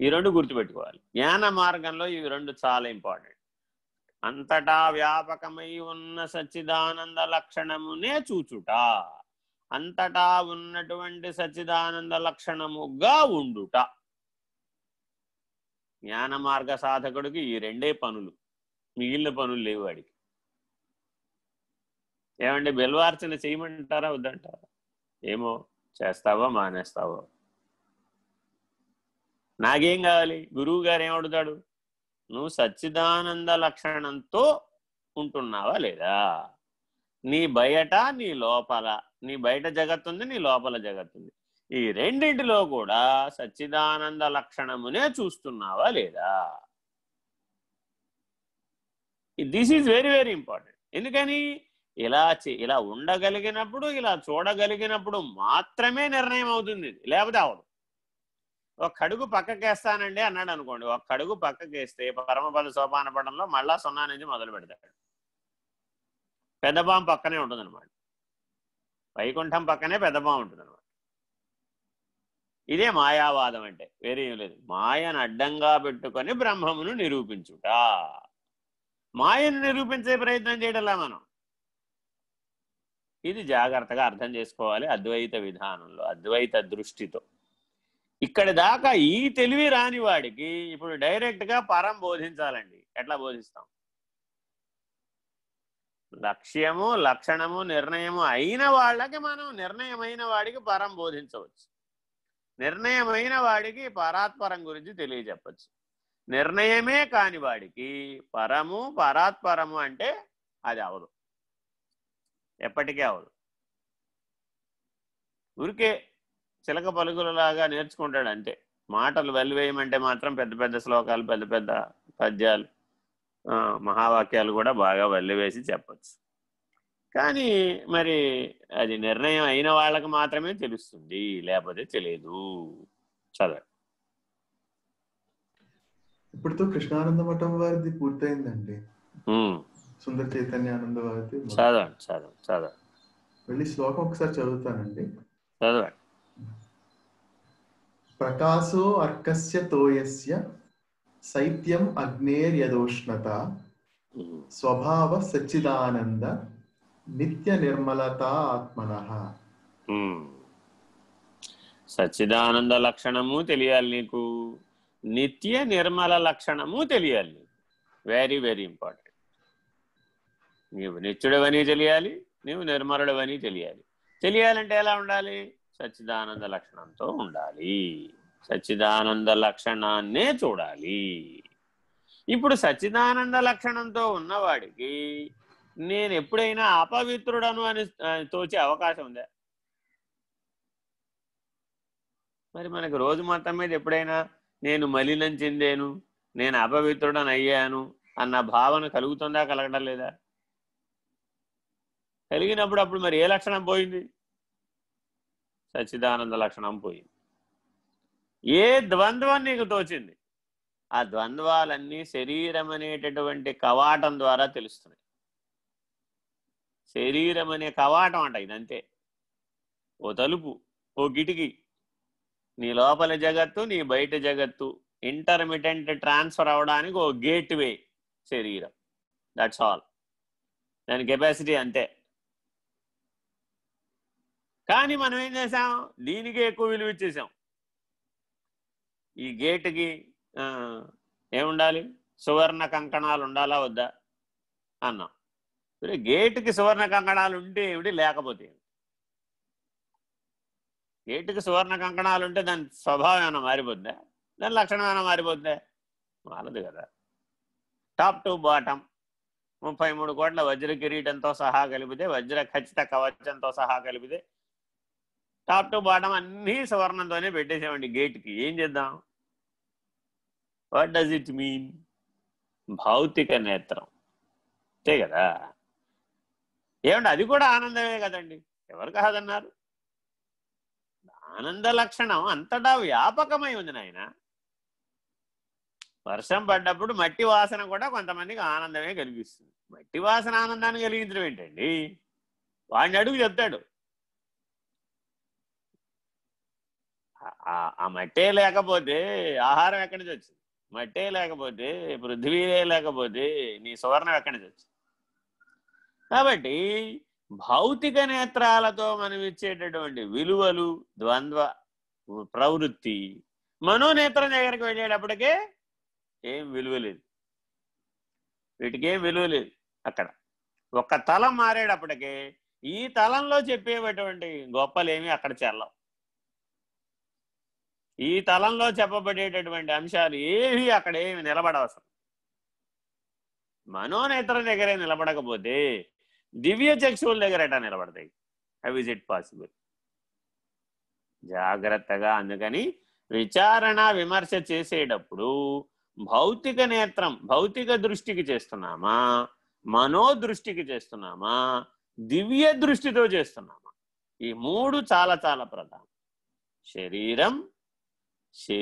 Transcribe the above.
ఈ రెండు గుర్తుపెట్టుకోవాలి. జ్ఞాన మార్గంలో ఇవి రెండు చాలా ఇంపార్టెంట్ అంతటా వ్యాపకమై ఉన్న సచ్చిదానంద లక్షణమునే చూచుట. అంతటా ఉన్నటువంటి సచ్చిదానంద లక్షణముగా ఉండుట. జ్ఞాన మార్గ సాధకుడికి ఈ రెండే పనులు. మిగిలిన పనులు లేవు వాడికి. ఏమంటే బెల్వార్చన చేయమంటారా వద్దంటారా? ఏమో చేస్తావో మానేస్తావో? నాకేం కావాలి? గురువు గారు ఏమడుతాడు నువ్వు సచ్చిదానంద లక్షణంతో ఉంటున్నావా లేదా? నీ బయట నీ లోపల నీ బయట జగత్తుంది నీ లోపల జగత్తుంది. ఈ రెండింటిలో కూడా సచ్చిదానంద లక్షణమునే చూస్తున్నావా లేదా? This is very very important ఎందుకని? ఇలా ఇలా ఉండగలిగినప్పుడు ఇలా చూడగలిగినప్పుడు మాత్రమే నిర్ణయం అవుతుంది. లేకపోతే అవదు ఒక కడుగు పక్కకేస్తానండి అన్నాడు అనుకోండి. ఒక కడుగు పక్కకేస్తే పరమపద సోపాన పడంలో మళ్ళా సున్నా నుంచి మొదలు పెడతాడు. పెద్దబాం పక్కనే ఉంటుందన్నమాట. వైకుంఠం పక్కనే పెద్దబాం ఉంటుంది అనమాట ఇదే మాయావాదం అంటే వేరే ఏం లేదు. మాయను అడ్డంగా పెట్టుకొని బ్రహ్మమును నిరూపించుట. మాయను నిరూపించే ప్రయత్నం చేయడంలా మనం? ఇది జాగ్రత్తగా అర్థం చేసుకోవాలి అద్వైత విధానంలో అద్వైత దృష్టితో. ఇక్కడ దాకా ఈ తెలివి రాని వాడికి ఇప్పుడు డైరెక్ట్గా పరం బోధించాలండి. ఎట్లా బోధిస్తాం? లక్ష్యము లక్షణము నిర్ణయము అయిన వాళ్ళకి మనం నిర్ణయమైన వాడికి పరం బోధించవచ్చు. నిర్ణయమైన వాడికి పరాత్పరం గురించి తెలియజెప్పచ్చు. నిర్ణయమే కాని వాడికి పరము పరాత్పరము అంటే అది అవదు. ఎప్పటికీ అవదు. ఊరికే చిలక పలుకులలాగా నేర్చుకుంటాడు అంతే మాటలు వెలివేయమంటే మాత్రం పెద్ద పెద్ద శ్లోకాలు పెద్ద పెద్ద పద్యాలు మహావాక్యాలు కూడా బాగా వెల్లివేసి చెప్పచ్చు. కానీ మరి అది నిర్ణయం అయిన వాళ్ళకి మాత్రమే తెలుస్తుంది లేకపోతే తెలియదు. చదవ ఇప్పుడుతో కృష్ణానంద మఠం వారిది పూర్తయిందండి. సుందర చైతన్యానంద వారిది. చదవండి చదవండి చదవండి. వెళ్ళి శ్లోకం ఒకసారి చదువుతానండి. చదవండి. ప్రకాశో అర్కస్య తోయస్య శైత్యం అగ్నేర్యదోష్ణత స్వభావ సచ్చిదానంద నిత్య నిర్మలత ఆత్మన సచ్చిదానంద లక్షణము తెలియాలి నీకు నిత్య నిర్మల లక్షణము తెలియాలి నీకు వెరీ వెరీ ఇంపార్టెంట్ నీవు నిత్యుడవని తెలియాలి నీవు నిర్మలుడవని తెలియాలి. తెలియాలంటే ఎలా ఉండాలి? సచ్చిదానంద లక్షణంతో ఉండాలి. సచ్చిదానంద లక్షణాన్నే చూడాలి. ఇప్పుడు సచ్చిదానంద లక్షణంతో ఉన్నవాడికి నేను ఎప్పుడైనా అపవిత్రుడను అని తోచే అవకాశం ఉందా? మరి మనకి రోజు మొత్తం మీద ఎప్పుడైనా నేను మలినం చెందాను నేను అపవిత్రుడని అయ్యాను అన్న భావన కలుగుతుందా కలగడం లేదా? కలిగినప్పుడు అప్పుడు మరి ఏ లక్షణం పోయింది? సచ్చిదానంద లక్షణం పోయింది ఏ ద్వంద్వం నీకు తోచింది? ఆ ద్వంద్వాలన్నీ శరీరం అనేటటువంటి కవాటం ద్వారా తెలుస్తున్నాయి. శరీరం అనే కవాటం అంట ఇదంతే. ఓ తలుపు ఓ కిటికీ నీ లోపల జగత్తు నీ బయట జగత్తు ఇంటర్మిటెంట్ ట్రాన్స్ఫర్ అవడానికి ఓ గేట్ వే శరీరం. దట్స్ ఆల్ దాని కెపాసిటీ అంతే. కానీ మనం ఏం చేసాం దీనికి ఎక్కువ విలువ ఇచ్చేసాం ఈ గేటుకి ఏముండాలి? సువర్ణ కంకణాలు ఉండాలా వద్దా? అన్నాం. గేటుకి సువర్ణ కంకణాలు ఉంటే ఏమిటి? లేకపోతే గేటుకి సువర్ణ కంకణాలు ఉంటే దాని స్వభావం ఏమైనా మారిపోద్దా? దాని లక్షణం ఏమైనా మారిపోద్దా? మారదు కదా. Top to bottom. ముప్పై మూడు కోట్ల వజ్ర కిరీటంతో సహా కలిపితే వజ్ర ఖచ్చిత కవచంతో సహా కలిపితే టాప్ టు బాటం అన్నీ సువర్ణంతోనే పెట్టేసామండి గేట్కి. ఏం చేద్దాం? వాట్ డస్ ఇట్ మీన్ భౌతిక నేత్రం. అంతే కదా? ఏమంటే అది కూడా ఆనందమే కదండి. ఎవరు కాదన్నారు? ఆనంద లక్షణం అంతటా వ్యాపకమై ఉంది నాయన. వర్షం పడ్డప్పుడు మట్టి వాసన కూడా కొంతమందికి ఆనందమే కలిగిస్తుంది. మట్టి వాసన ఆనందాన్ని కలిగించడం ఏంటండి? వాడిని అడుగు చెప్తాడు. ఆ- ఆ మట్టే లేకపోతే ఆహారం ఎక్కడి నుంచి వచ్చింది? మట్టే లేకపోతే పృథ్వీయే లేకపోతే నీ సువర్ణం ఎక్కడి నుంచి వచ్చింది? కాబట్టి భౌతిక నేత్రాలతో మనం ఇచ్చేటటువంటి విలువలు ద్వంద్వ ప్రవృత్తి మనోనేత్రం దగ్గరికి వెళ్ళేటప్పటికే ఏం విలువ లేదు. వీటికి ఏం విలువ లేదు అక్కడ. ఒక తలం మారేటప్పటికే ఈ తలంలో చెప్పేటటువంటి గొప్పలేమి అక్కడ చెల్లవు. ఈ తలంలో చెప్పబడేటటువంటి అంశాలు ఏవి అక్కడ ఏమి నిలబడవసరం? మనోనేత్ర దగ్గరే నిలబడకపోతే దివ్య చక్షువుల దగ్గర ఎటా నిలబడతాయి? హౌ ఇజ్ ఇట్ పాసిబుల్ జాగ్రత్తగా అందుకని విచారణ విమర్శ చేసేటప్పుడు భౌతిక నేత్రం భౌతిక దృష్టికి చేస్తున్నామా? మనోదృష్టికి చేస్తున్నామా? దివ్య దృష్టితో చేస్తున్నామా? ఈ మూడు చాలా చాలా ప్రధానం. శరీరం c'est